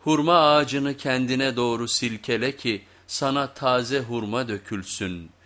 hurma ağacını kendine doğru silkele ki sana taze hurma dökülsün.''